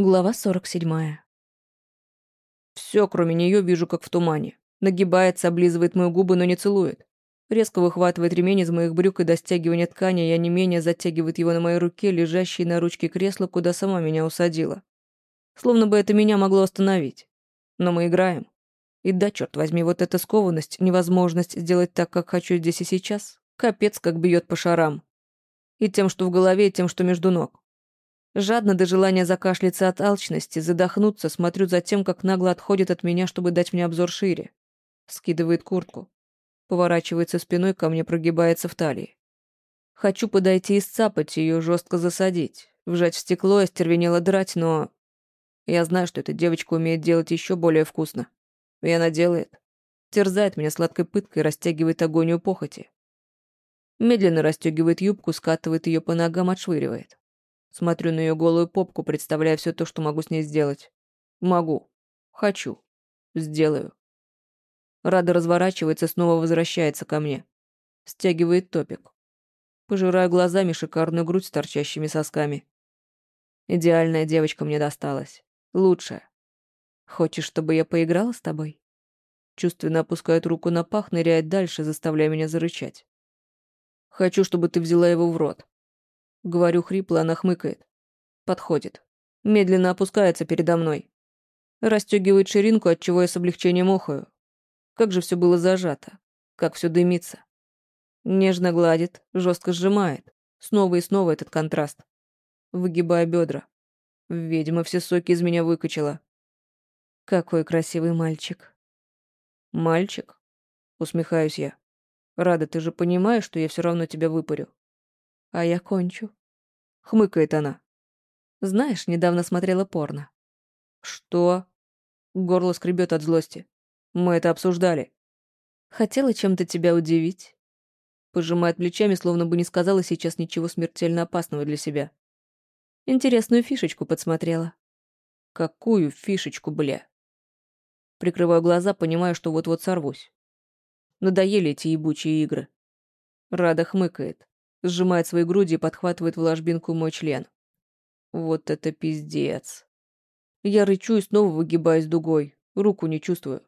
Глава 47. Все, кроме нее, вижу, как в тумане. Нагибается, облизывает мои губы, но не целует. Резко выхватывает ремень из моих брюк и до стягивания ткани, я не менее затягивает его на моей руке, лежащей на ручке кресла, куда сама меня усадила. Словно бы это меня могло остановить. Но мы играем. И да, черт возьми, вот эта скованность, невозможность сделать так, как хочу здесь и сейчас, капец как бьет по шарам. И тем, что в голове, и тем, что между ног. Жадно до желания закашляться от алчности, задохнуться, смотрю за тем, как нагло отходит от меня, чтобы дать мне обзор шире. Скидывает куртку. Поворачивается спиной ко мне, прогибается в талии. Хочу подойти и сцапать ее, жестко засадить. Вжать в стекло, остервенело драть, но... Я знаю, что эта девочка умеет делать еще более вкусно. И она делает. Терзает меня сладкой пыткой, растягивает агонию похоти. Медленно расстегивает юбку, скатывает ее по ногам, отшвыривает. Смотрю на ее голую попку, представляя все то, что могу с ней сделать. Могу. Хочу. Сделаю. Рада разворачивается, снова возвращается ко мне. Стягивает топик. Пожираю глазами шикарную грудь с торчащими сосками. Идеальная девочка мне досталась. Лучшая. Хочешь, чтобы я поиграла с тобой? Чувственно опускает руку на пах, ныряет дальше, заставляя меня зарычать. Хочу, чтобы ты взяла его в рот. Говорю хрипло, она хмыкает. Подходит. Медленно опускается передо мной. Растёгивает ширинку, от чего я с облегчением охаю. Как же все было зажато. Как все дымится. Нежно гладит, жестко сжимает. Снова и снова этот контраст. Выгибая бедра. Ведьма все соки из меня выкачала. Какой красивый мальчик. Мальчик? Усмехаюсь я. Рада, ты же понимаешь, что я все равно тебя выпарю а я кончу. Хмыкает она. Знаешь, недавно смотрела порно. Что? Горло скребет от злости. Мы это обсуждали. Хотела чем-то тебя удивить. Пожимает плечами, словно бы не сказала сейчас ничего смертельно опасного для себя. Интересную фишечку подсмотрела. Какую фишечку, бля? Прикрываю глаза, понимая, что вот-вот сорвусь. Надоели эти ебучие игры. Рада хмыкает сжимает свои груди и подхватывает в ложбинку мой член. Вот это пиздец. Я рычу и снова выгибаюсь дугой. Руку не чувствую.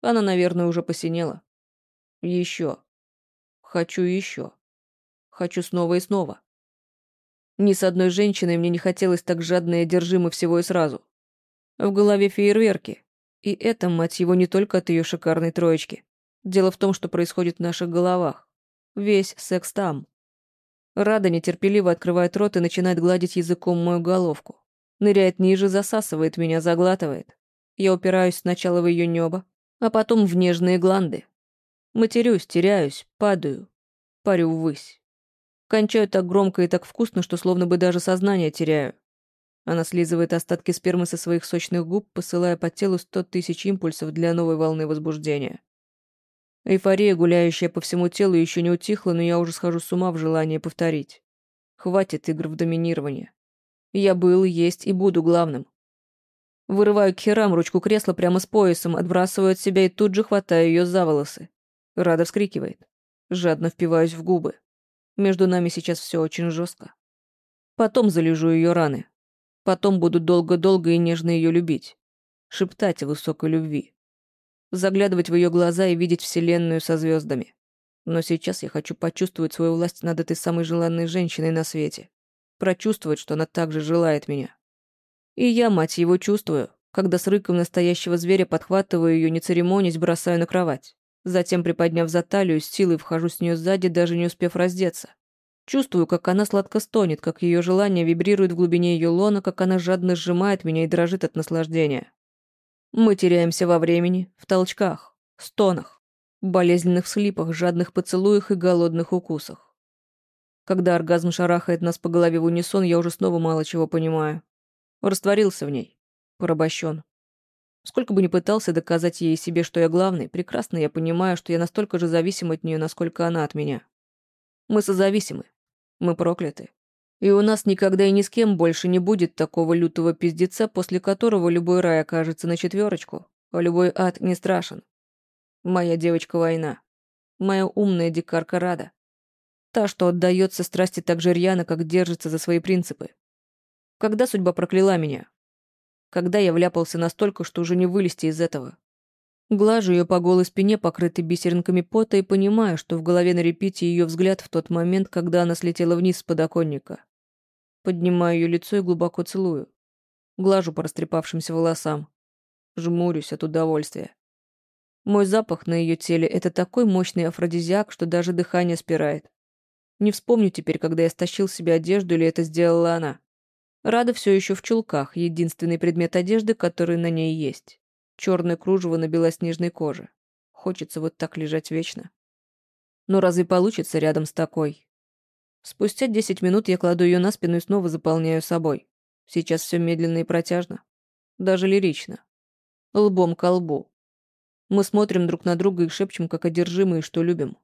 Она, наверное, уже посинела. Еще. Хочу еще. Хочу снова и снова. Ни с одной женщиной мне не хотелось так жадно и одержимо всего и сразу. В голове фейерверки. И это, мать его, не только от ее шикарной троечки. Дело в том, что происходит в наших головах. Весь секс там. Рада нетерпеливо открывает рот и начинает гладить языком мою головку. Ныряет ниже, засасывает меня, заглатывает. Я упираюсь сначала в ее небо, а потом в нежные гланды. Матерюсь, теряюсь, падаю, парю ввысь. Кончаю так громко и так вкусно, что словно бы даже сознание теряю. Она слизывает остатки спермы со своих сочных губ, посылая по телу сто тысяч импульсов для новой волны возбуждения. Эйфория, гуляющая по всему телу, еще не утихла, но я уже схожу с ума в желании повторить. Хватит игр в доминирование. Я был, есть и буду главным. Вырываю к херам ручку кресла прямо с поясом, отбрасываю от себя и тут же хватаю ее за волосы. Рада вскрикивает. Жадно впиваюсь в губы. Между нами сейчас все очень жестко. Потом залежу ее раны. Потом буду долго-долго и нежно ее любить. Шептать о высокой любви заглядывать в ее глаза и видеть Вселенную со звездами. Но сейчас я хочу почувствовать свою власть над этой самой желанной женщиной на свете. Прочувствовать, что она также желает меня. И я, мать его, чувствую, когда с рыком настоящего зверя подхватываю ее, не церемонясь, бросаю на кровать. Затем, приподняв за талию, с силой вхожу с нее сзади, даже не успев раздеться. Чувствую, как она сладко стонет, как ее желание вибрирует в глубине ее лона, как она жадно сжимает меня и дрожит от наслаждения. Мы теряемся во времени, в толчках, стонах, болезненных слипах, жадных поцелуях и голодных укусах. Когда оргазм шарахает нас по голове в унисон, я уже снова мало чего понимаю. Растворился в ней, порабощен. Сколько бы ни пытался доказать ей себе, что я главный, прекрасно я понимаю, что я настолько же зависим от нее, насколько она от меня. Мы созависимы. Мы прокляты. И у нас никогда и ни с кем больше не будет такого лютого пиздеца, после которого любой рай окажется на четверочку, а любой ад не страшен. Моя девочка война. Моя умная дикарка Рада. Та, что отдается страсти так же рьяно, как держится за свои принципы. Когда судьба прокляла меня? Когда я вляпался настолько, что уже не вылезти из этого? Глажу ее по голой спине, покрытой бисеринками пота, и понимаю, что в голове на репите ее взгляд в тот момент, когда она слетела вниз с подоконника. Поднимаю ее лицо и глубоко целую. Глажу по растрепавшимся волосам. Жмурюсь от удовольствия. Мой запах на ее теле — это такой мощный афродизиак, что даже дыхание спирает. Не вспомню теперь, когда я стащил себе одежду, или это сделала она. Рада все еще в чулках, единственный предмет одежды, который на ней есть. Черное кружево на белоснежной коже. Хочется вот так лежать вечно. Но разве получится рядом с такой? Спустя десять минут я кладу ее на спину и снова заполняю собой. Сейчас все медленно и протяжно. Даже лирично. Лбом ко лбу. Мы смотрим друг на друга и шепчем, как одержимые, что любим.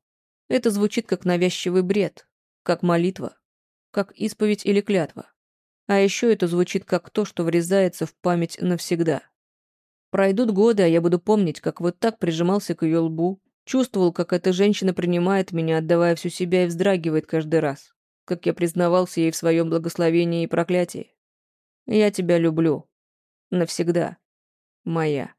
Это звучит как навязчивый бред, как молитва, как исповедь или клятва. А еще это звучит как то, что врезается в память навсегда. Пройдут годы, а я буду помнить, как вот так прижимался к ее лбу, чувствовал, как эта женщина принимает меня, отдавая всю себя и вздрагивает каждый раз, как я признавался ей в своем благословении и проклятии. Я тебя люблю. Навсегда. Моя.